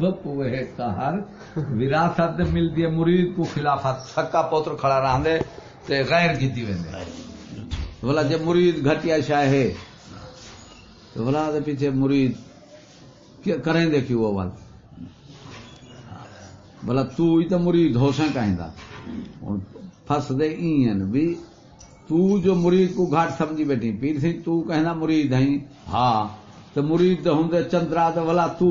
مطلب پوے کہر وراثت ملتی ہے مرید کو خلافت سکا پوتر کھڑا رہندے تے غیر کیتی ویندے بولا جے مرید گھٹیا شاہ ہے، تو بولا دے پیچھے مرید کریں دے کیوں وہ بولا تو ہی تو مرید ہو سیں کہیں دا پھس دے این یعنی بھی، تو جو مرید کو گھاٹ سمجھی بیٹھی، پیر سی تو کہنا مرید ہیں۔ ہاں تو مرید تو ہوں چندرا تو بلا تو۔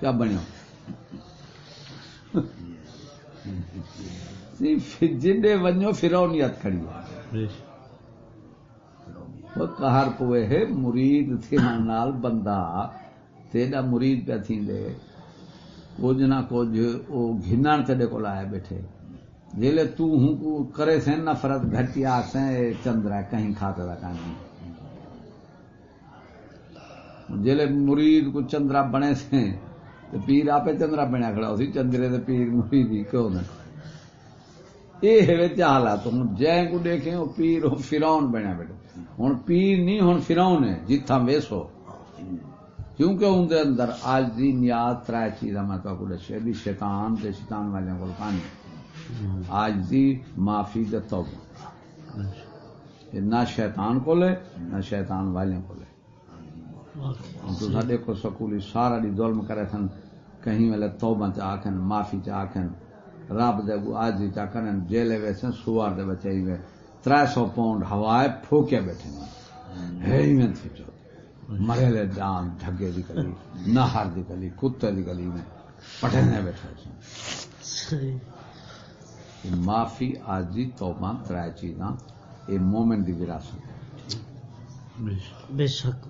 کیا بنو جن ونجو فرونیت کھڑی ہے۔ وہ کہار پوے ہے، مرید تھی ہاں نال بندہ۔ تیڈا مرید پہ تھی دے۔ کچھ نہ کچھ وہ گھنان تیرے کو لائے بیٹھے۔ جیلے تو ہوں کو کرے سے نفرت، گھٹی آسیں چندرا کہیں کھاتا تھا کہیں جیلے مرید کو چندرا بنے سے تو پیر آپ چندرا بنیا کھڑا اسی چندرے تو پیر مرید ہی کیوں نہ یہ ہے حالات ہوں جے کو دیکھیں وہ پیر ہوں فراؤن بنیا بیٹھے ہوں پیر نہیں ہوں فراؤن ہے جتھا ویسو کیونکہ اندر اندر آج دی نیاد ترائے چیزاں میں تو دسے بھی شیطان تے شیطان والے کو کہانی آج دی معافی دے توبہ نہ شیطان کو لے نہ شیطان والے کو لے تو کو سکولی سارا دی ظلم کرے سن کہیں والے توبہ چ آکھن معافی چ آکھن رب دے آج چا کرن جیلے ویسے سوار دے بچے ہی تر سو پاؤنڈ ہوائے پھوکے بیٹھے ہے ہی میں سوچو مرے لے جان ڈھگے دی گلی نہر دی گلی کتے دی گلی میں پٹھنے بیٹھے سن معافی آج دی توبہ تر چیزاں یہ مومنٹ دی وراثت بے شک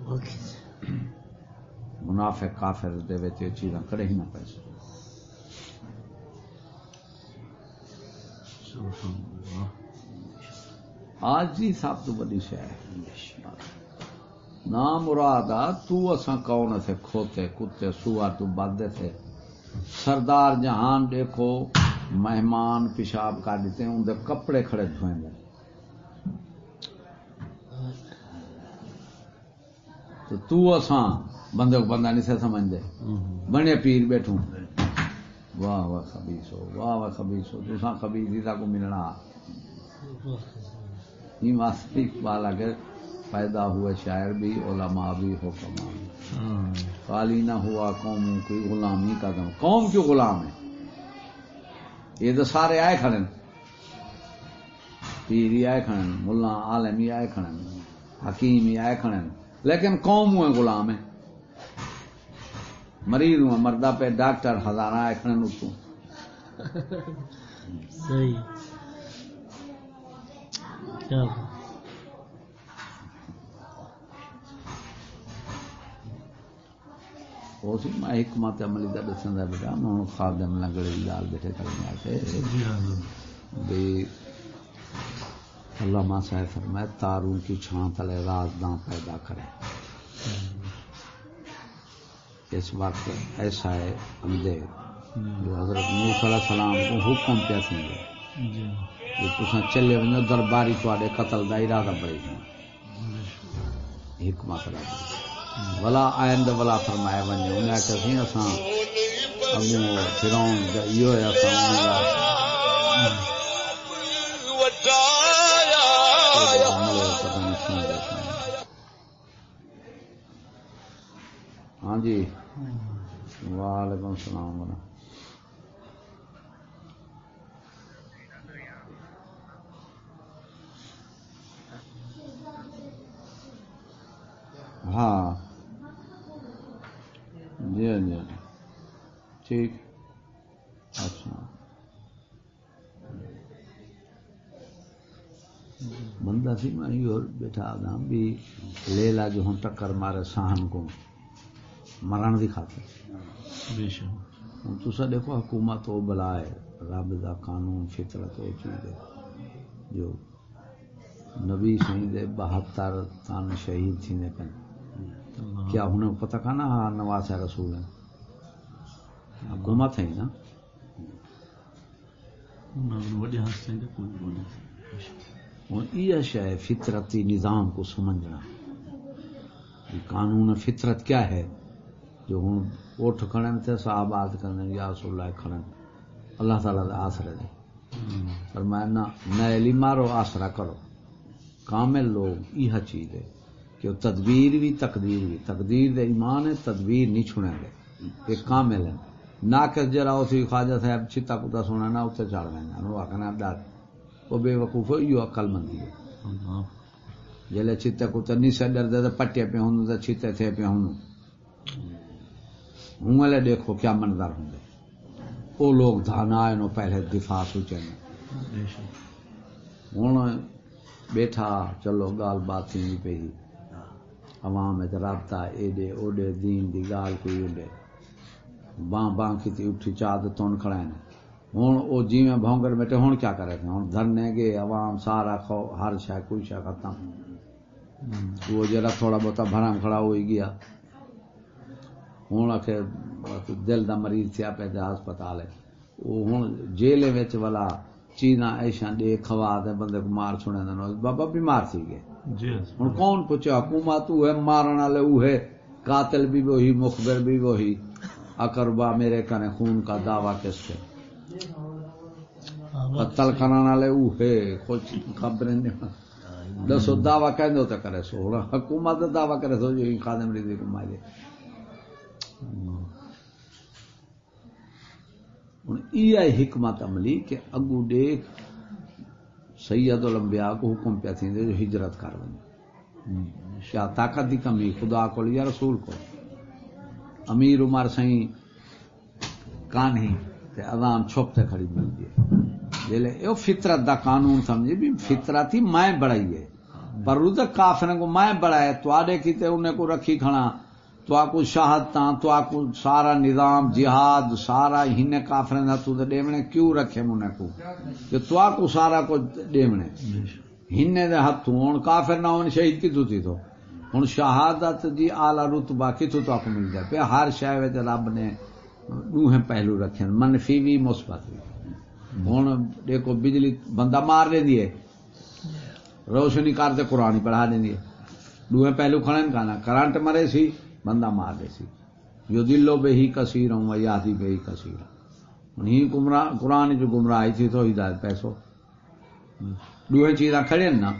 منافق کافر دے وچ یہ چیزاں کڑے ہی نہ پے آج جی سب تو بڑی شہ نہ مراد تو اساں کون تھے کھوتے کتے سوا تو بدے تھے سردار جہان دیکھو، مہمان پیشاب کر دیتے ہیں ان دے کپڑے کھڑے دھوئیں گے تو تو اساں بندے کو بندہ نہیں سے سمجھ دے بنے پیر بیٹھوں۔ واہ واہ خبیص ہو واہ واہ خبیص ہو۔ تساں خبیص ہی کو ملنا۔ یہ واسطے اقبال اگر پیدا ہوئے شاعر بھی علماء بھی حکماء بھی۔ خالی نہ ہوا قوم کوئی غلامی کا دم قوم کیوں غلام ہے؟ یہ تو سارے آئے کھڑے پیر ہی آئے کھڑے ملا عالم ہی آئے کھڑے حکیم ہی آئے کھڑے لیکن قوم ہوئے غلام ہے مریض ہوں مردہ پہ ڈاکٹر ہزارہ کھڑے اتو صحیح۔ کیا اس میں حکمت عملی کا دسن کا بیٹا ہوں خادم لنگڑے کی گال بیٹھے کرنے سے بھی علامہ صاحب فرمائے تارون کی چھان تلے رازداں پیدا کرے۔ اس وقت ایسا ہے امدے جو حضرت موسی علیہ السلام کو حکم پہ سمجھے کہ تساں چلے ونجو درباری تواڈے قتل دا ارادہ بڑی حکمت رب ولا آئند ولا فرمایا ونجو انہیں سی اساں اگوں فرعون ایو ہے اساں ہاں۔ جی وعلیکم السلام ورحمۃ ہاں۔ جی ہاں جی ٹھیک۔ اچھا۔ بندہ سی میں اور بیٹھا آدھا بھی لیلا جو ہوں ٹکر مارے سہن کو۔ مرن دی خاطر۔ ہوں تو دیکھو حکومت وہ بلا ہے رب دا قانون فطرت وہ چیز ہے۔ جو نبی سی دے بہتر تن شہید تھی نے کیا انہیں پتہ کا نا ہاں نواز ہے رسول ہے۔ حکومت ہے نا۔ یہ شہ فطرتی نظام کو سمجھنا۔ قانون فطرت کیا ہے؟ جو ہوں اٹھ کھڑن تے صحابات کرنے یا رسول اللہ کھڑن اللہ تعالیٰ دے آسرے دے۔ فرمایا علی مارو آسرا کرو۔ کامل لوگ یہ چیز ہے کہ تدبیر بھی تقدیر بھی۔ تقدیر دے ایمان ہے تدبیر نہیں چھوڑیں گے۔ یہ کامل ہے۔ نہ کہ جرا اسی خواجہ صاحب چھتا کتا سونا نہ اتنے چڑھ گئے وہ آخنا ڈر۔ وہ بے وقوف یہ عقل مندی ہے۔ جلے چھتے کتے نہیں سے ڈر دے پٹے پہ ہوں تو چھتے تھے پہ ہوں ہوں والے دیکھو کیا منظر ہوں وہ لوگ دھانا آئے نو پہلے دفاع سوچے ہوں بیٹھا چلو گال بات پہ ہی عوام رابطہ ایڈے اوڈے دین دی گال کوئی اوڈے باں باں کی اٹھی چاد تون کھڑے ہیں ہوں وہ جی میں بھونگر بیٹھے ہوں کیا کرے تھے ہوں دھرنے گے عوام سارا کھو ہر شہ کوئی شہ ختم۔ وہ جرا تھوڑا بہت بھرام کھڑا ہو ہی گیا۔ ہوں آخ دل دا مریض تھیا پہ ہسپتال ہے وہ ہوں جیل والا چیزاں ایسا دے کھوا دے بندے کو مار چھوڑے دن بابا بیمار تھی گئے ہوں کون پوچھے حکومت وہ ہے مارن والے وہ ہے قاتل بھی وہی مخبر بھی وہی اکربا میرے کنے خون کا دعویٰ کس سے قتل کرنے والے وہ ہے کچھ خبریں نہیں دسو دعویٰ کہہ دو تو کرے سو حکومت دعویٰ کرے سو جو خادم رضی کو مارے یہ حکمت عملی کہ اگو دیکھ سید الانبیاء کو حکم پہ تھی جو ہجرت کر ونی کیا طاقت دی کمی، خدا کو یا رسول کو امیر عمر سائیں کانہی تے عوام چھپ تے کھڑی ملتی ہے جلے یہ فطرت دا قانون سمجھے بھی فطرت ہی میں بڑائی ہے۔ پر رو تک کافرن کو میں بڑھائے تو آڈے کی انہیں کو رکھی کھڑا۔ تو آکو شاہدتاں تو آکو سارا نظام، جہاد، سارا ہن کافرن دا تو ڈیمنے کیوں رکھے منہ کو؟ کہ تو آکو سارا کو ڈیمنے۔ ہن دے ہاتھ ہون، کافر نہ ہون، شہید کی تو تھی تو؟ ہوں شہادت جی آلہ رتبہ کتوں تو آپ مل جائے۔ پہ ہر شہر رب نے دوہیں پہلو رکھے منفی بھی مثبت بھی ہوں دیکھو، بجلی بندہ مار دے دیے روشنی کرتے قرآن پڑھا دیں دیے دوہیں پہلو کھڑے کھانا۔ کرنٹ مرے سی۔ بندہ مار دے سی۔ جو دلو بے ہی کثیر ہوں یادی بے ہی کثیر ہوں قرآن جو گمراہی تھی تو ہدایت پیسو۔ دوہیں چیزاں کھڑے نا۔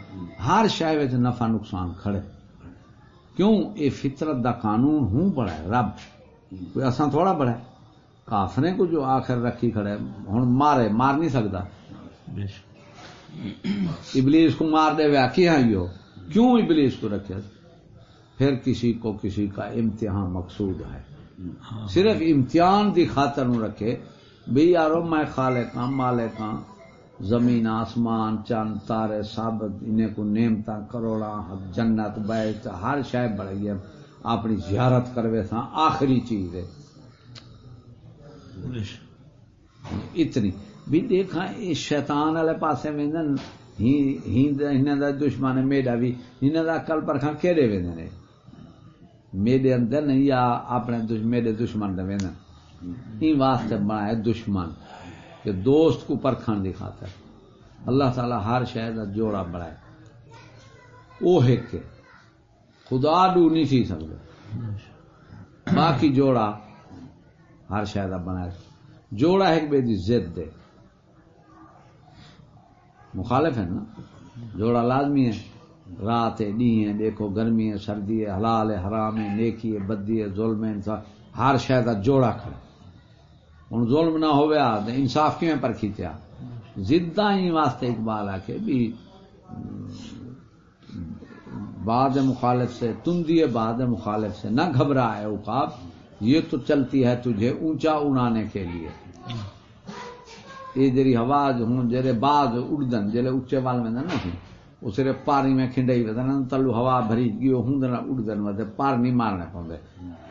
ہر شہر نفع نقصان کھڑے۔ کیوں؟ یہ فطرت دا قانون ہوں بڑا ہے رب۔ کوئی اصا تھوڑا بڑا ہے۔ کافرے کو جو آخر رکھی کھڑے ہوں مارے مار نہیں سکتا۔ ابلیس کو مار دے ویا کی ہو کیوں ابلیس کو رکھے پھر کسی کو کسی کا امتحان مقصود ہے۔ صرف امتحان دی خاطر رکھے بھئی یارو میں خالق ہاں مالک ہاں زمین آسمان چند تارے سابت انہیں کو نیمتا کروڑا جنت بیت ہر شے بڑی ہے اپنی زیارت کروے تھا آخری چیز ہے۔ اتنی۔ بھی دیکھا یہ شیطان والے پاسے ویندن ہی دا دشمن میڈا بھی انہیں دا کل پرکھا کہڑے ویندن نے میڈے اندر نہیں، یا اپنے میڈے دشمن دے ویندن واسطے بنائے دشمن، کہ دوست کو پرکھن دکھاتا ہے اللہ تعالی ہر شہر کا جوڑا بڑھائے وہ ایک خدا ڈو نہیں سی سکتے باقی جوڑا ہر شہر کا بنایا۔ جوڑا ایک بے دی زد دے۔ مخالف ہے نا؟ جوڑا لازمی ہے۔ رات ہے ڈی ہے، دیکھو گرمی ہے، سردی ہے، حلال ہے، حرام ہے، نیکی ہے، بدی ہے، ظلم ہے ہر شہر کا جوڑا کھڑا ہوں ظلم نہ ہوا تو انصاف کیوں پر کھینچا زدہ ہی واسطے اقبال آ کے بھی، بعد مخالف سے تم دیے بعد مخالف سے، نہ گھبرا ہے اوقاب یہ تو چلتی ہے تجھے اونچا اڑانے کے لیے۔ یہ جری ہوا ہوں جرے بعد اڑدن جلے اچے وال میں نہ وہ صرف پاری میں کھنڈائی ودن تلو ہوا بھری گیو ہوں اڑدن ودے پار نہیں مارنے پوندے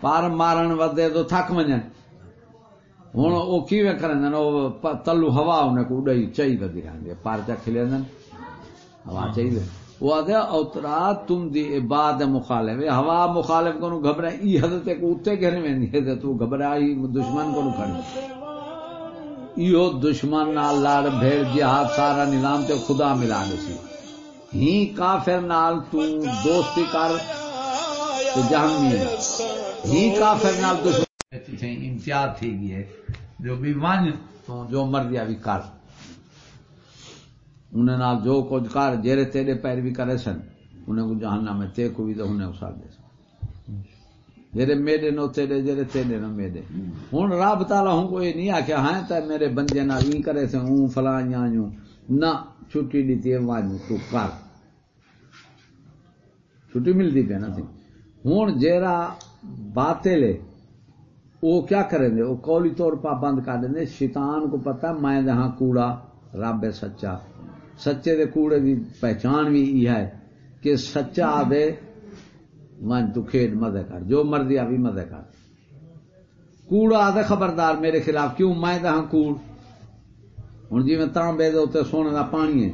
پار مارن ودے تو تھک منجن ہوں وہ کیویں کریں تلو ہوا انہیں کو اڈائی چاہیے دی رہے پار چا کھلے ہوا چاہیے وہ آدھے اوترا تم دی بعد مخالف ہوا مخالف کو گھبرا ای حضرت کو اتنے کہنے میں نہیں تو گھبرا ہی دشمن کو کھڑی ایو دشمن نال لڑ بھیڑ جہاد سارا نظام تے خدا ملا سی ہی کافر نال تو دوستی کر تو جہنمی ہے۔ ہی کافر نال دشمن امتیاز تھی گئی ہے۔ جو بھی ون تو جو مرضی بھی کر۔ انہیں نال جو کچھ کر، جیرے تیرے پیروی کرے سن، انہیں کو جہنم میں تے کو بھی تو انہیں اسار دے سن۔ جیرے میرے نو تیرے، جیرے تیرے نو میرے۔ ہوں رب تالا ہوں کو یہ نہیں آخیا ہاں تے میرے بندے نہ ای کرے سے ہوں فلاں یوں۔ نہ چھٹی دیتی ہے وانو تو کر۔ چھٹی ملتی پہ نا ہوں جیرا باطل ہے وہ کیا کریں گے وہ قولی طور پر بند کر دیں شیطان کو پتا میں جہاں کوڑا، رب ہے سچا۔ سچے دے کوڑے کی پہچان بھی یہ ہے کہ سچا آدھے من تو کھیڈ مزے کر۔ جو مرضی آ بھی مزے کر۔ کوڑا آدھے خبردار میرے خلاف، کیوں؟ میں جہاں کوڑ۔ ہوں جی میں تانبے دے سونے کا پانی ہے۔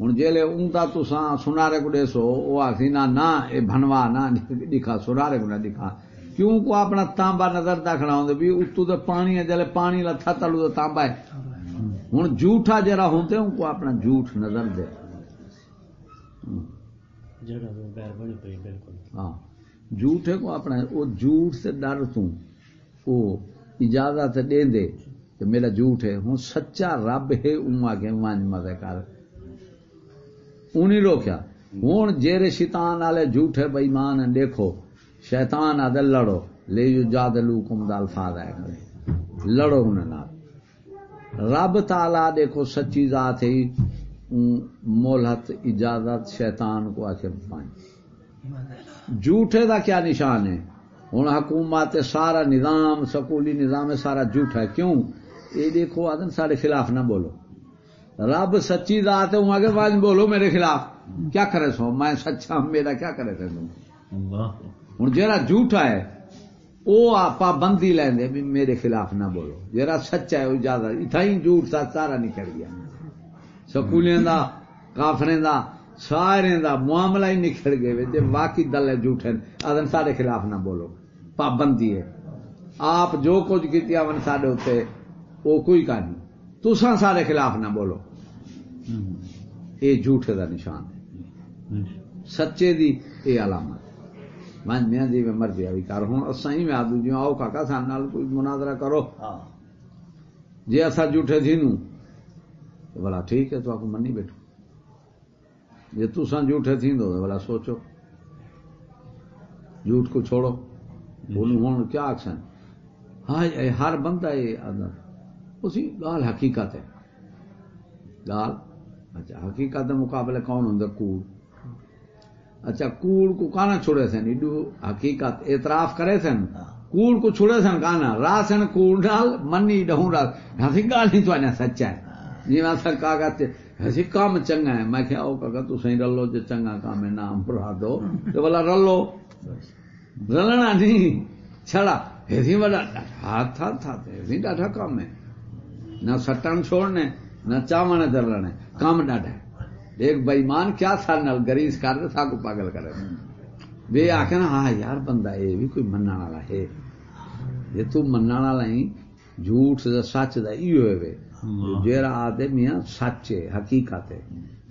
ہوں جیلے اونتا تساں سنارے کو ڈیسو وہ آخری نہ نہ یہ بنوا نہ دکھا سنارے کو نہ دکھا کیوں کو اپنا تانبا نظر دکھنا ہوں بھی اتو تو پانی ہے جلے پانی لتھا تلو تو تانبا ہے۔ ہوں جھوٹا جرا ہوتے ان کو اپنا جھوٹ نظر دے۔ بیر پئی بالکل۔ ہاں جھوٹے کو اپنا وہ جھوٹ سے ڈر اجازت دے دے۔ کہ میرا جھوٹ ہے، ہوں سچا رب ہے ان آگے مان مزے کر۔ انہیں روکیا۔ ہوں جیرے شیطان والے جھوٹے بےمان دیکھو۔ شیطان آدھے لڑو۔ لے جو جادلو کم دال فاد ہے۔ کرے لڑو انہیں نال۔ رب تالا دیکھو سچی ذات ہے۔ مولت اجازت شیطان کو آخر پائیں جھوٹے دا کیا نشان ہے؟ ہوں حکومت، سارا نظام، سکولی نظام، سارا جھوٹا ہے۔ کیوں؟ یہ دیکھو آدم سارے خلاف نہ بولو۔ رب سچی ذات ہے آگے بعد بولو میرے خلاف۔ کیا کرے سو؟ میں سچا میرا کیا کرے تھے تم ہوں جہاں جھوٹا ہے وہ پابندی لیندے بھی میرے خلاف نہ بولو۔ جہاں سچا ہے وہ زیادہ اتنا ہی جھوٹ سا سارا نکل گیا۔ سکولیاں دا کافریں دا سارے دا معاملہ ہی نکل گئے جی واقعی دل ہے جھوٹے آدم سارے خلاف نہ بولو۔ پابندی ہے۔ آپ جو کچھ آن سارے اتنے وہ کوئی کہانی تسا سارے خلاف نہ بولو۔ یہ جھوٹے دا نشان ہے۔ سچے دی یہ علامت من میاں جی میں مرضی بھی کر ہوں۔ اصل میں آدو جی آؤ کاکا سان نال کوئی مناظرہ کرو۔ جی اصا جھوٹے تھی نو بلا ٹھیک ہے تو آپ منی بیٹھو۔ جی تسا جھوٹے تھی دو بلا سوچو۔ جھوٹ کو چھوڑو۔ بولوں ہوں کیا آخسن ہاں ہر بندہ یہ اندر اسی گال حقیقت ہے۔ گال اچھا حقیقت مقابلے کون ہوں کوڑ۔ اچھا کوڑ کو کانا چھوڑے سن؟ ایڈو حقیقت اعتراف کرے سن؟ کوڑ کو چھوڑے سن کانا؟ راہ سن کوڑ ڈال منی ڈہوں ڈال ہسی گال نہیں تو سچا ہے۔ جی میں سر کاغا ہسی کام چنگا ہے۔ میں کیا کاکا تو صحیح رلو جو چنگا کام ہے نام پڑھا دو۔ تو بولا رلو۔ رلنا نہیں۔ چھڑا ایسی بڑا ہاتھ ہاتھ ہاتھ ایسی ڈاٹا کام ہے۔ نہ سٹن چھوڑنے نہ چاونے درلنے کام ڈاٹا ہے ایک بےمان کیا نل گریز کر دے کو پاگل کرے بے آخر ہاں یار بندہ یہ بھی کوئی منع والا ہے۔ یہ تو منع والا ہی جھوٹ دا سچ دا ای ہوئے وے۔ جیرا آدھے میاں سچ ہے حقیقت ہے۔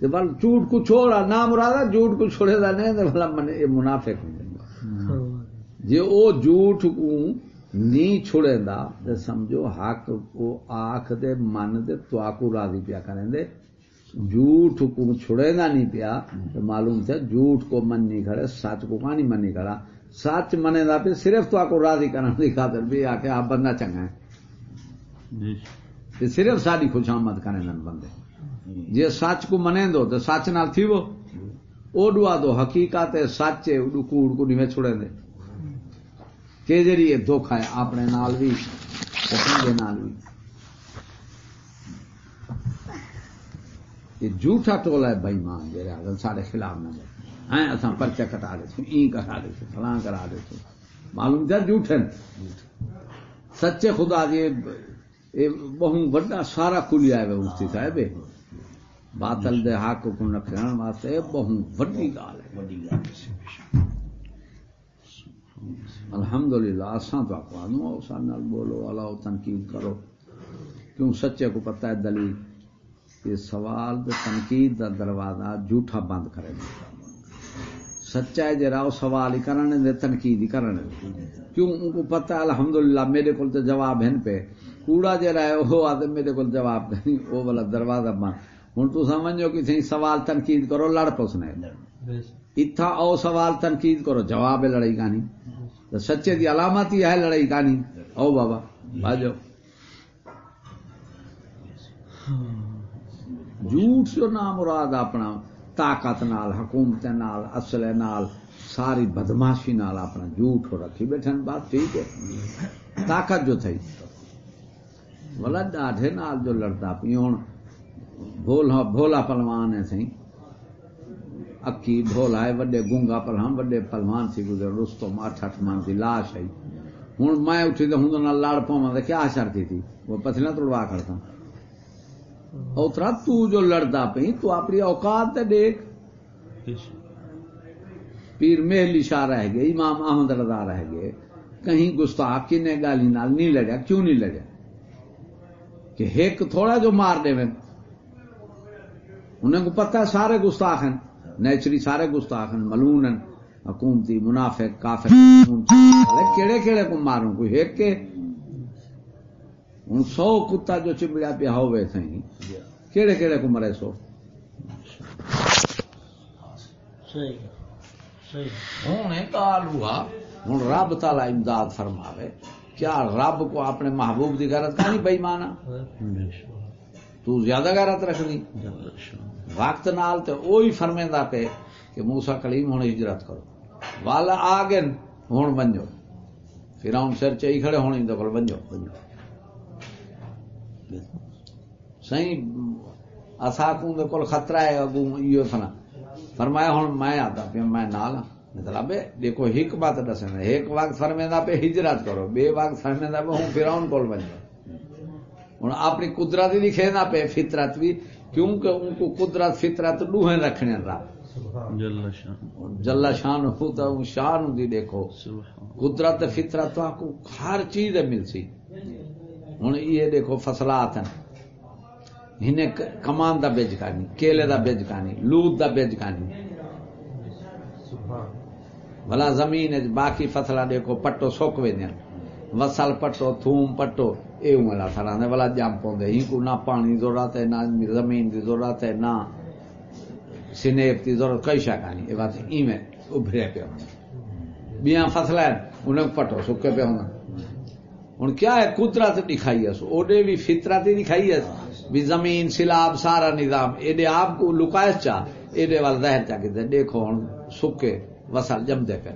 تے بل جھوٹ کو چھوڑا نہ مرادہ جھوٹ کو چھوڑے دا نہیں تے بھلا من یہ منافق ہوں۔ جے او جھوٹ کو نہیں چھوڑے دا تے سمجھو حق کو آنکھ دے من دے تو آکو راضی پیا کریں دے جھوٹ کو چھڑے گا نہیں پیا تو معلوم تھا جھوٹ کو من نہیں کھڑے سچ کو کہاں نہیں من نہیں کھڑا سچ منے دا پہ صرف تو آپ کو راضی کرنے کی خاطر بھی آ کے آپ بندہ چنگا ہے صرف ساری خوش آمد کرنے دن بندے جی سچ کو منے دو تو سچ نال تھی وہ اوڈوا دو حقیقت ہے سچ ہے اڈو کوڑ کو نہیں چھڑے دے کہ جی یہ دکھ ہے، اپنے نال بھی نال بھی یہ جھوٹا ٹولا ہے بھائی مان دے سارے خلاف نہ ہیں اصا پرچہ کٹا دے ای کرا دے فلاں کرا دے معلوم کیا جھوٹے سچے خدا جی بہت بڑا سارا کلیا ہے مفتی صاحب۔ باطل دے حق کو رکھنے واسطے بہت وڈی گال ہے۔ الحمد للہ اصا تو آپ آدھو بولو اللہ تنقید کرو۔ کیوں سچے کو پتہ ہے دلیل؟ یہ سوال تنقید کا دروازہ جھوٹا بند کرے سچا ہے جرا وہ سوال ہی کرنے دے تنقید ہی کرنے دے۔ کیوں؟ ان کو پتہ ہے الحمدللہ میرے کو تو جواب ہیں پہ۔ کوڑا جرا ہے وہ آتے میرے کو جواب نہیں وہ والا دروازہ بند۔ ہوں تو سمجھو کہ سوال تنقید کرو لڑ پوسنے۔ اتھا او سوال تنقید کرو جواب ہے لڑائی کہانی تو سچے دی علامت ہی ہے لڑائی کہانی او بابا باجو جھوٹ جو نام مراد اپنا طاقت نال، حکومت نال، اصل نال، ساری بدماشی نال اپنا جھوٹ ہو رکھی بیٹھن۔ بات ٹھیک ہے۔ طاقت جو تھی بولا ڈاڈے نال جو لڑتا پی ہوں بھولا بھولا پلوان ہے سی اکی بھولا ہے وڈے گونگا پلوان ہاں، وڈے پلوان سی گزر رستم اٹھ اٹھ مان کی لاش ہے ہوں میں اٹھی تو ہوں لڑ پوا کیا شرطی تھی وہ پتلیاں توڑوا کرتا اوترا تو جو لڑتا پی تو اپنی اوقات تے دیکھ۔ پیر محلی شاہ رہ گئے، امام احمد رضا رہ گئے۔ کہیں گستاخ کی نے گالی نال نہیں لڑیا، کیوں نہیں لڑیا؟ کہ ایک تھوڑا جو مار دے میں انہیں کو پتہ سارے گستاخ ہیں۔ نیچری سارے گستاخ ہیں ملون ہیں حکومتی منافق کافر کیڑے کیڑے کو ماروں کوئی ایک کے؟ ہوں سو کتا جو چمڑیا پیا ہوئے تھے کیڑے کیڑے کو مرے سو۔ ہوں کال ہوا۔ ہوں رب تالا امداد فرماوے۔ کیا رب کو اپنے محبوب کی غیرت کا نہیں بئی مانا تو زیادہ غیرت رکھ دی۔ وقت نال تے وہی فرمیندہ پہ کہ موسا کلیم ہوں ہجرت کرو۔ والا آ گئے ہوں بنجو۔ پھر سر چی کھڑے ہونے دخل بنجو۔ سی اصا کو خطرہ ہے اگو یہ سنا۔ فرمایا ہوں میں آتا پیا، میں نال مطلب دیکھو ایک بات دسنا ایک وقت فرمیندہ پہ ہجرت کرو۔ بے وقت فرمیندہ پہ ہوں پھر کول بنجو۔ ہوں اپنی قدرت ہی لکھے پہ فطرت بھی کیونکہ ان کو قدرت فطرت ڈوہیں رکھنے رب جلا شان۔ ہوتا وہ شان ہوں دیکھو۔ قدرت فطرت تو کو ہر چیز مل سی۔ ہوں یہ دیکھو فصلات ہیں۔ انہیں کمان دا بیج کانی کیلے دا بیج کانی لوت دا بیج کانی بھلا زمین باقی فصلہ دیکھو پٹو سوک ویندین وسل پٹو تھوم پٹو اے والا تھرا نے بلا جم پوندے ہی کو نہ پانی ضرورت ہے نہ زمین دی ضرورت ہے نہ سنیپ کی ضرورت کئی شا کہانی یہ بات ایویں ابھرے پہ ہونا بیاں فصل ہے انہیں پٹو سکے پہ ہونا ہوں کیا ہے قدرت دکھائی ہے اوڈے بھی فطرت ہی دکھائی ہے بھی زمین سیلاب سارا نظام ایڈے آپ کو لکائش چاہ ایڈے والا ظاہر چاہ کے دیکھو ہوں سکے وسل جمدے پہ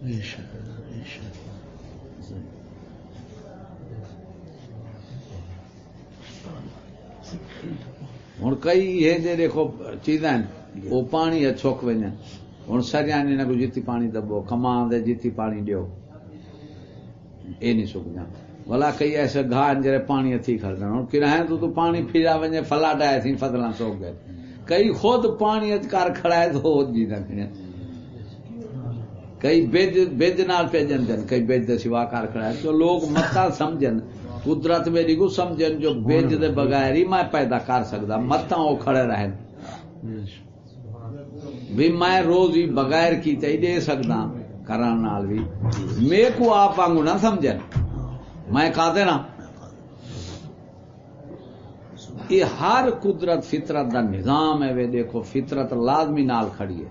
ہوں کئی یہ جی دیکھو، چیزاں وہ پانی ہے، چھک ون ہوں سریا نے کو جیتی پانی دبو کمان دے جیتی پانی دیو۔ یہ نہیں سک جان بلا کئی ایسے گاہ جڑے پانی اتھی کھڑ ہوں کہ تو تو پانی پھرا ونجے فلا ڈایا تھی فصل سوک گئے۔ کئی خود پانی کر کھڑا ہے تو جی نہ کئی بج بج نال پیجن دن، کئی بج دے سوا کر کھڑا ہے۔ تو لوگ متا سمجھن، قدرت میری کو سمجھن، جو بج دے بغیر ہی میں پیدا کر سکتا متا وہ کھڑے رہن۔ بھی میں روز ہی بغیر کی تے دے سکتا کران نال بھی۔ میں کو آپ وانگو نہ سمجھن۔ میں کہا دینا یہ ہر قدرت فطرت دا نظام ہے وے دیکھو، فطرت لازمی نال کھڑی ہے۔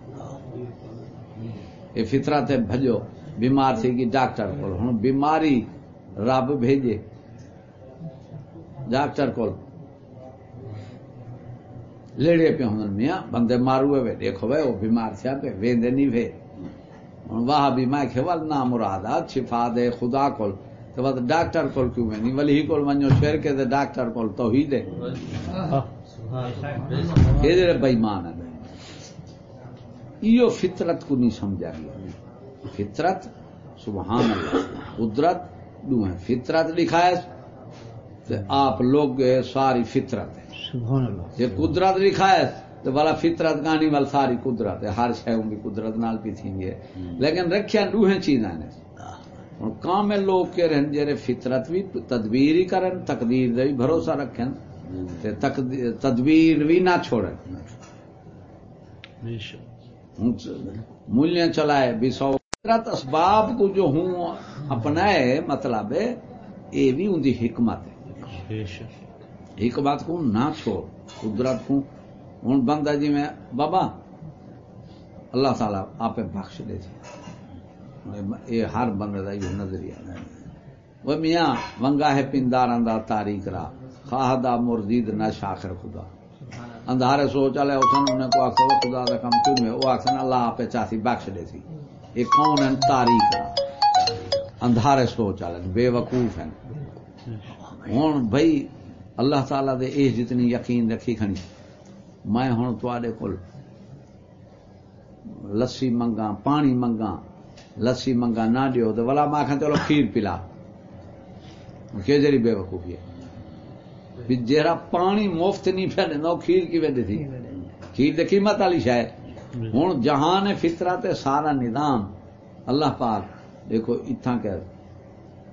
یہ فطرت ہے بھجو بیمار تھی کہ ڈاکٹر کو ہوں بیماری رب بھیجے ڈاکٹر کو لیڑے پہ ہوں میاں بندے مارو وے دیکھو وے وہ بیمار تھیا پہ ویندے نہیں وے ہوں واہ بھی میں کہ ول نہ مراد شفا دے خدا کول تو بس ڈاکٹر کول کیوں نہیں ولی کول ونجو شیر کے دے ڈاکٹر کول تو ہی دے یہ بےمان ہے یہ فطرت کو نہیں سمجھا گیا۔ فطرت سبحان اللہ قدرت ہے فطرت لکھا ہے۔ آپ لوگ ساری فطرت ہے۔ سبحان اللہ۔ یہ قدرت لکھا ہے تو والا فطرت گانی وال ساری قدرت ہے۔ ہر شے کی قدرت نال بھی تھی ہے لیکن رکھیا دوہیں چیزاں نے۔ کامل لوگ کے رہن جڑے فطرت بھی تدبیر ہی کرن تقدیر دے بھی بھروسہ رکھن۔ تے تقدی- تدبیر بھی نہ چھوڑے بے شک۔ ہوں مولیاں چلائے بھی سو۔ فطرت اسباب کو جو ہوں اپنائے مطلب یہ بھی ان کی حکمت ہے۔ حکمت کو نہ چھوڑ قدرت کو۔ ہوں بندہ جی میں بابا اللہ تعالیٰ آپ بخش دے سی یہ ہر بندے کا یہ نظریہ ہے۔ وہ میاں ونگا ہے پندار اندر تاریخ را خواہ دا مردید نہ شاخر خدا۔ اندھارے سوچ والے اسن انہیں کو آخر خدا دا کم کیوں ہے وہ آخر اللہ آپ چاہتی بخش دے سی۔ یہ کون ہے تاریخ را اندھارے سوچ والے بے وقوف ہیں۔ ہوں بھائی اللہ تعالی دے اے جتنی یقین رکھی کھنی میں ہوں تے کول لسی منگا پانی منگا لسی منگا نہ دیو۔ تو بلا میں آخا چلو کھیر پلا۔ کہ جڑی بے وقوفی ہے؟ بھی جہاں پانی مفت نہیں دینا وہ کھیر کی وجہ تھی۔ کھیر تو قیمت والی شاید۔ ہوں جہان فطرت سارا نظام اللہ پاک دیکھو اتنا کہ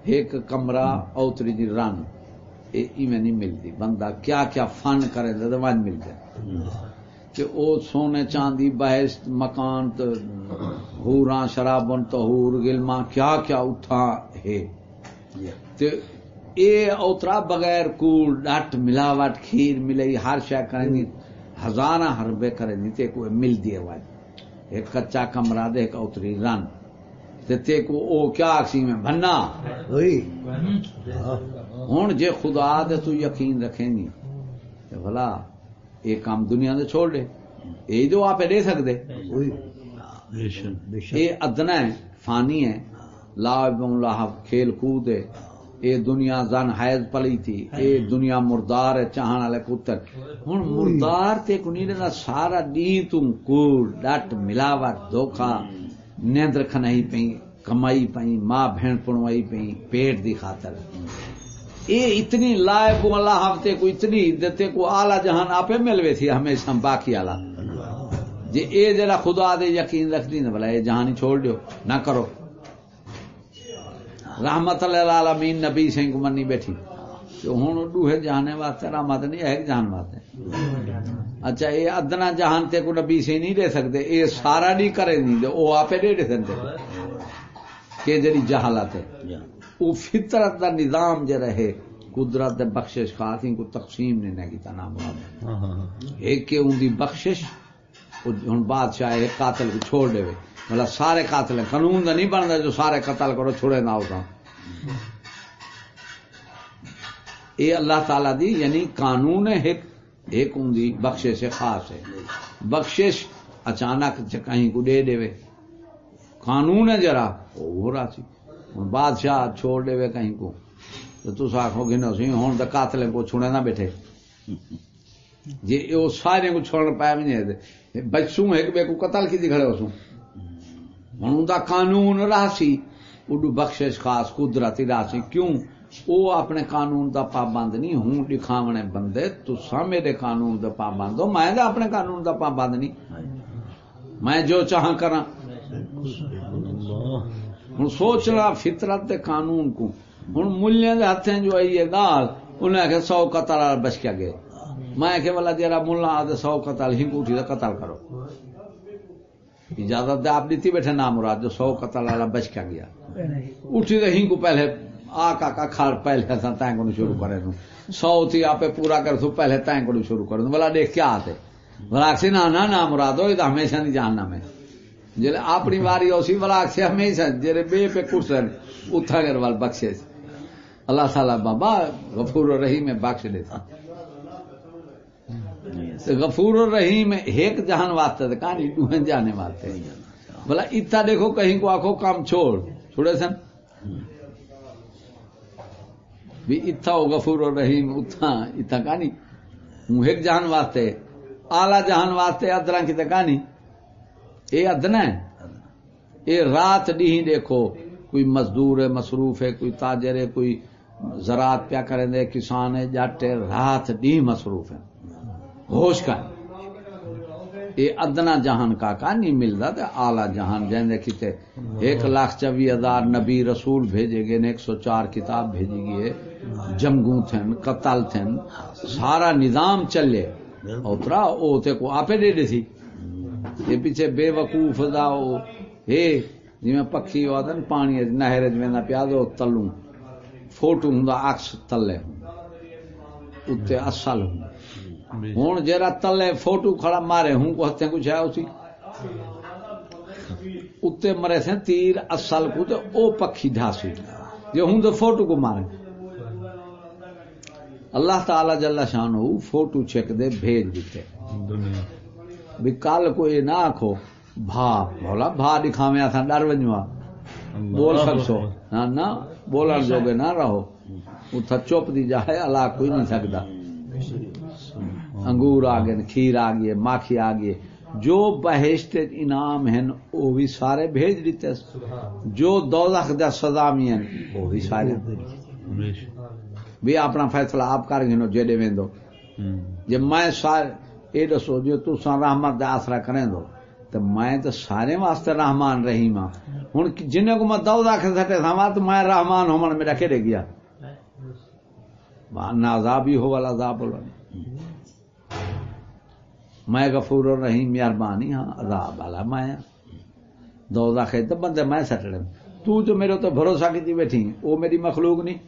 ایک کمرہ اوتری دی رن یہ ایویں نہیں ملتی بندہ کیا کیا فن کرے تو ون مل جائے۔ کہ او سونے چاندی بحث مکان تو ہوراں شرابن تہور گلما کیا کیا اٹھا ہے۔ تے اے اوترا بغیر کوڑ ڈٹ ملاوٹ کھیر ملے ہر شے کریں دی ہزاراں حربے کریں دی تے کو مل دی ہے ایک کچا کمرہ دے ایک اوتری رن۔ تے تے کو او کیا آکسی میں بھنا۔ وہی۔ ہوں جے خدا دے تو یقین رکھیں گی تے بھلا یہ کام دنیا دے چھوڑ دے۔ یہ جو آپ دے سکتے وہی۔ بے شک۔ بے شک یہ ادنا ہے فانی ہے۔ لاہب لاہب کھیل کود ہے۔ یہ دنیا زن حیض پلی تھی یہ دنیا مردار ہے چاہن والے پتر۔ ہوں مردار تے نہیں رہتا سارا دی تم کوڑ ڈٹ ملاوٹ دھوکھا نیند کھنائی پئی کمائی پئی ماں بہن پڑوائی پئی پیٹ دی خاطر۔ یہ اتنی لائق کو اللہ ہفتے کو اتنی دیتے کو آلہ جہان آپ ملوے تھی ہمیشہ باقی آلہ جی اے جرا خدا دے یقین رکھ دی نا بلا یہ جہانی چھوڑ دیو نہ کرو۔ رحمت العالمین نبی سنگھ کو منی بیٹھی۔ تو ہوں ڈوہے جہانے واسطے رحمت نہیں ہے ایک جہان واسطے۔ اچھا یہ ادنا جہان تے کو نبی سے نہیں دے سکتے یہ سارا نہیں کرے نہیں دے وہ آپ دے دے سکتے۔ کہ جڑی جہالت ہے۔ وہ فطرت دا نظام جو رہے قدرت دے بخشش خاصی کو تقسیم نے نہ کیتا نام ہاں ہاں ہاں۔ ایک کہ ان دی بخشش ہوں بادشاہ ایک قاتل کو چھوڑ دے مطلب سارے قاتل ہیں۔ قانون دا نہیں بنتا جو سارے قتل کرو، چھوڑے نہ ہوتا یہ اللہ تعالی دی یعنی قانون ہے ایک ایک ان دی بخشش خاص ہے۔ بخشش اچانک کہیں کو دے دے قانون ہے جرا۔ ہو رہا سی۔ ہوں بادشاہ چھوڑ دے کہیں کو۔ تو تس آخو گے نہ سی، ہوں تو قاتل کو چھوڑے نہ بیٹھے۔ جی وہ سارے کو چھوڑ پایا بھی نہیں بچوں ایک بے کو قتل کی کھڑے ہو سوں۔ ہوں ان کا قانون راسی، اڈو بخشش خاص قدرتی راسی، کیوں؟ وہ اپنے قانون دا پابند نہیں، ہوں دکھاونے بندے تسا میرے قانون دا پابند ہو، میں دا اپنے قانون دا پابند نہیں۔ میں جو چاہاں کرا اللہ ہوں سوچنا فطرت دے قانون کو۔ ہوں ملیاں دے ہاتھیں جو آئی ہے گال انہیں آخیا سو قتل بچ کے گئے۔ میں آخیا والا جرا ملا آدھے سو قتل، ہی اٹھی دا قتل کرو۔ اجازت دے آپ دیتی بیٹھے نام مراد جو سو قتل والا بچ کے گیا۔ اٹھی تو ہی کو پہلے آ کا کا کھڑ پہلے تھا تائیں کو شروع کرے دوں سو تھی آپ پورا کر تو پہلے تائیں کو شروع کر دوں بلا دیکھ کیا آتے۔ بلا سے نہ نہ نام مراد ہو یہ تو ہمیشہ نہیں جاننا میں جلے اپنی واری اسی بلا سے ہمیشہ جلے بے پہ کرسن اتھا کر وال بخشے۔ اللہ تعالیٰ بابا غفور میں بخش دیتا غفور الرحیم ایک جہان واسطے تو کہانی دوہیں جانے واسطے۔ بلا اتنا دیکھو کہیں کو آخو کام چھوڑ، چھوڑے سن؟ بھی اتھا ہو غفور الرحیم اتھا اتھا کہانی۔ ہوں ایک جہان واسطے، آلہ جہان واسطے ادرا کی تو کہانی۔ یہ ادنا ہے۔ یہ رات ڈی دیکھو، کوئی مزدور ہے، مصروف ہے، کوئی تاجر ہے، کوئی زراعت پیا کریں دے، کسان ہے جٹ ہے رات ڈی مصروف ہے۔ ہوش کا یہ ادنا جہان کا کا نہیں ملتا تے آلہ جہان جیندے کتے ایک لاکھ چوی ہزار نبی رسول بھیجے گئے نے، ایک سو چار کتاب بھیجی گئی جنگوں تھن، قتل تھن، سارا نظام چلے۔ اترا او تے کو آپے دے دی سی۔ یہ پیچھے بے وقوف دا او۔ اے جی جویں پکھی آدن پانی نہر وچ ویندا جی پیا دو تلوں۔ فوٹو ہوندا، عکس تلے اتنے اصل ہوں۔ ہوں جرا تلے فوٹو کھڑا مارے ہوں کو ہتھے کچھ ہے اسی؟ اتنے مرے سے تیر اصل کو تو او پکھی ڈھاسی یہ ہوں تو فوٹو کو مارے۔ اللہ تعالی جل شان ہو فوٹو چیک دے بھیج دیتے۔ بھی کل کو یہ نہ آخو بھا بولا بھا دکھاویں اتھا ڈر ونجوا بول سکسو۔ نہ نہ بولن جوگے نہ رہو۔ اتھا چپ دی جائے اللہ کوئی نہیں سکتا انگور آ گئے، کھیر آ گئے ماکھی آ گئے جو بہشت انعام ہیں وہ بھی سارے بھیج دیتے جو دوزخ دا سزا بھی ہیں، وہ بھی سارے بھی اپنا فیصلہ آپ کر گھنو جیڑے ویندو۔ جب میں سارے یہ دسو، جو تسا رحمت دا آسرا کریں دو، تو میں تو سارے واسطے رحمان رحیم ہاں۔ ہوں جنہیں کو میں دوزخ سٹے تھا تو میں رحمان ہوں میرا کہڑے گیا نہ عذاب ہی ہو والا عذاب بولو میں غفور الرحیم مہربانی ہاں عذاب والا میں دو داخے تو بندے میں سٹڑے تو جو میرے تو بھروسہ کی بیٹھی، وہ میری مخلوق نہیں،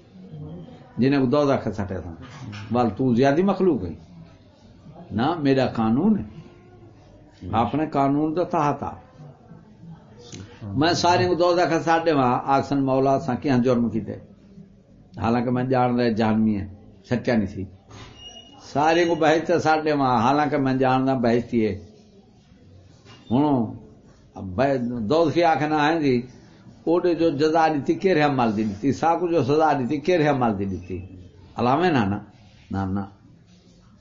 جنہیں دو داخے سٹے تھا۔ بل تو زیادہ مخلوق ہے۔ نہ میرا قانون ہے۔ اپنے قانون تو تھا تھا میں سارے کو دو داخے ساڈے وہاں آکسن مولا سا کیا جرم کیتے۔ حالانکہ میں جان رہا جانمی ہے سچا نہیں سی سارے کو بہشتے ساڈے وہاں حالانکہ میں جاننا بہشتی ہے۔ ہوں دودھ کی آخنا ہے جی وہ جو جزا دیتی کیرے مال دی دیتی؟ سا کو جو سزا دیتی کیرے مال دی دیتی؟ علامے نا نا نا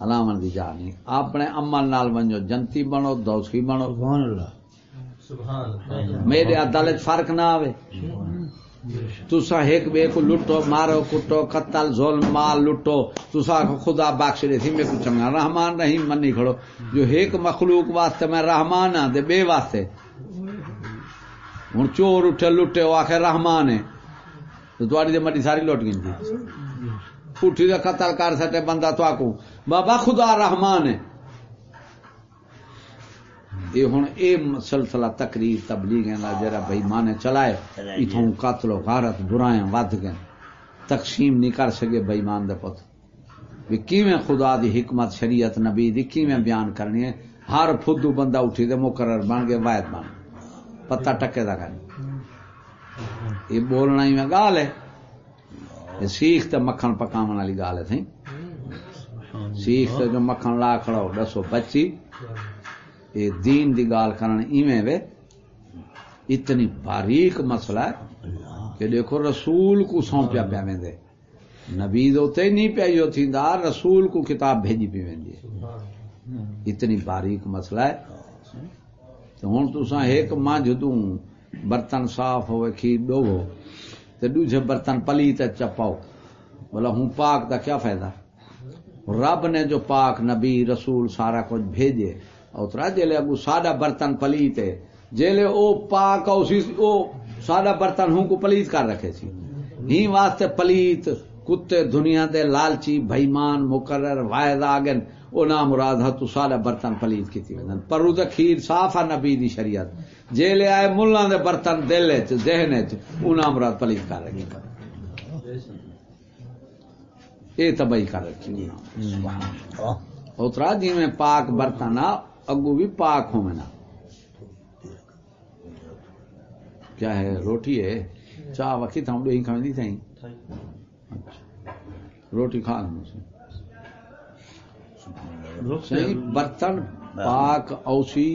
علامن دی جا نہیں اپنے عمل نال بنو جنتی بنو دوستی بنو۔ سبحان اللہ۔ میرے عدالت فرق نہ آوے۔ تسا ایک بے کو لٹو، مارو، کٹو، قتل، ظلم، مال لٹو۔ تسا خدا بخش دے تھی، میں کو چنگا رحمان رحیم منی کھڑو۔ جو ایک مخلوق واسطے میں رحمان ہاں دے بے واسطے۔ ہوں چور اٹھے، لٹے وہ آخر رحمان ہے۔ تو تاری دے مٹی ساری لوٹ گئی تھی اٹھی دے قتل کر سٹے، بندہ تو آکو بابا خدا رحمان ہے۔ یہ ہوں اے سلسلہ تقریر تبلیغ جرا بھائی ماں نے چلائے اتوں قتل و غارت برائیں ود گئے۔ تقسیم نہیں کر سکے بھائی مان دے پت بھی کیویں خدا دی حکمت شریعت نبی دی کیویں بیان کرنی ہے؟ ہر فدو بندہ اٹھی دے مقرر بن گئے واحد بن پتہ ٹکے دا کرنی یہ بولنا ہی میں گال ہے۔ یہ سیخ تے مکھن پکاون والی گال ہے سیخ تے جو مکھن لا کھڑو دسو بچی۔ یہ دین دی گال کرن ایویں وے اتنی باریک مسئلہ ہے کہ دیکھو رسول کو سونپیا پیا ویندے نبی دوتے نہیں پیا جو تھیندا رسول کو کتاب بھیجی پی ویندی اتنی باریک مسئلہ ہے۔ تو ہن تساں ایک مجھ دوں برتن صاف ہوئے کھیر ڈوو تے دوسرے برتن پلیت چپاؤ۔ بولا ہوں پاک دا کیا فائدہ؟ رب نے جو پاک نبی رسول سارا کچھ بھیجے اترا جیلے اگو ساڈا برتن پلیت ہے جیلے او پاک اسی او ساڈا برتن ہوں کو پلیت کر رکھے سی ہی واسطے پلیت کتے دنیا دے لالچی بھائیمان مقرر واحد آگن او نام مراد ہے تو ساڈا برتن پلیت کیتی وندن پر او خیر صاف ہے نبی دی شریعت۔ جیلے آئے ملہ دے برتن دل وچ ذہن وچ او نام مراد پلیت کر رکھی اے تباہی کر رکھی اترا جی میں پاک برتن آ اگو بھی پاک ہوں میں نا۔ کیا ہے روٹی ہے؟ چاہ وقت تھا کھانے دی تھیں روٹی کھا لیں صحیح برتن پاک اوسی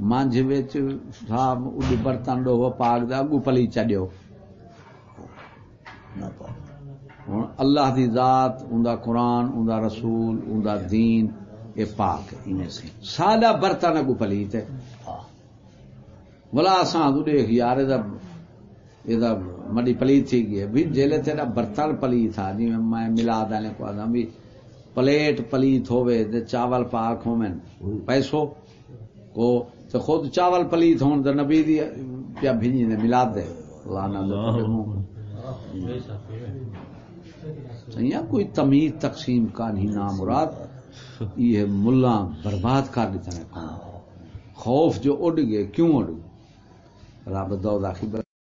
مانج وچ صاحب اڈ برتن ڈو پاک دا اگو پلی چڈیو۔ ہوں اللہ دی ذات اوندا قرآن اوندا رسول اوندا دین یہ پاک سادہ برتن اگو پلیت ہے۔ بلا اساں تو دیکھ یار یہ مڈی پلیت تھی گئی بھی جیلے تیرا برتن پلیت تھا۔ جی میں ملا دانے کو آدھا۔ بھی پلیٹ پلیت ہوئے دے چاول پاک ہو میں پیسو کو تو خود چاول پلیت ہون تو نبی دی پیا بھیجی نے ملا دے۔ لانا دے۔ کوئی تمیز تقسیم کا نہیں نام مراد یہ ملا برباد کر دیتا ہے۔ خوف جو اڑ گئے کیوں اڑ گئے؟ رب دو